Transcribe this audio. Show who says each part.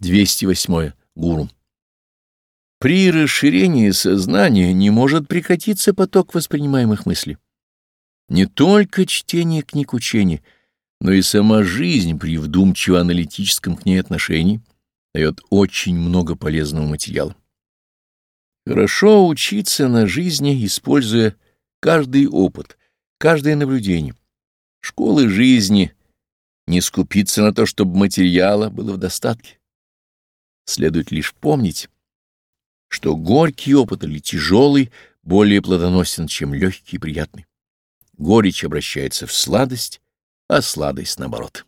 Speaker 1: 208. Гуру. При расширении сознания не может прекратиться поток воспринимаемых мыслей. Не только чтение книг учения, но и сама жизнь при вдумчиво-аналитическом к ней отношении дает очень много полезного материала. Хорошо учиться на жизни, используя каждый опыт, каждое наблюдение. Школы жизни не скупиться на то, чтобы материала было в достатке. Следует лишь помнить, что горький опыт или тяжелый более плодоносен, чем легкий и приятный. Горечь обращается в сладость, а сладость наоборот.